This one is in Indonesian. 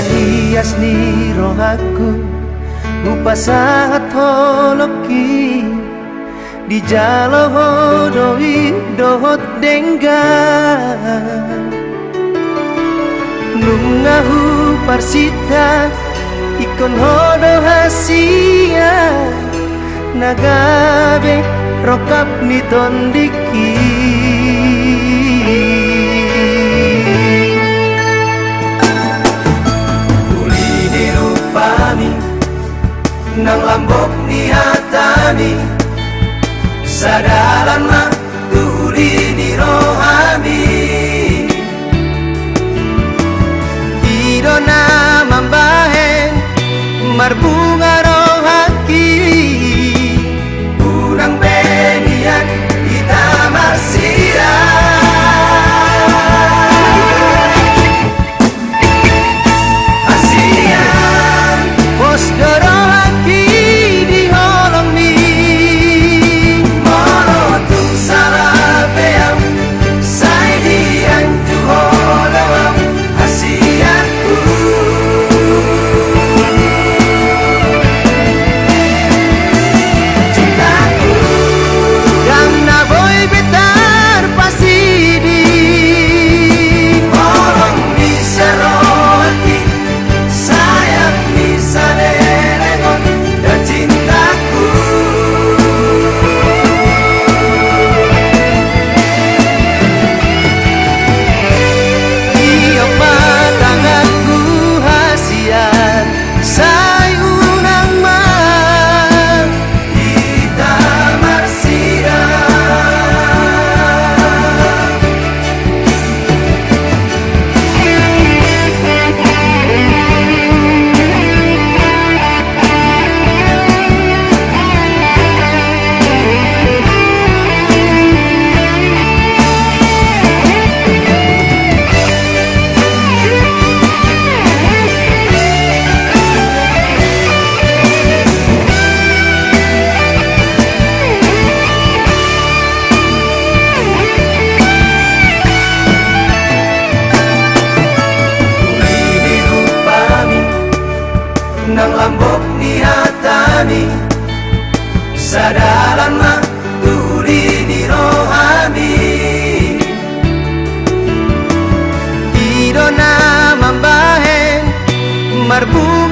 hias ni rohaku Upasahat holoki. Di jalo hodoi dohot dengga. Nungahu parsita Ikon hodo hasia. Nagabe rokap ni tondiki Nang lambok ni hatani. Sadalan mah tuli ni rohani. Idona mambahen Marbunga nang lambok niatani. Sadalan mah tuli ni rohani. Idona mambahen marbu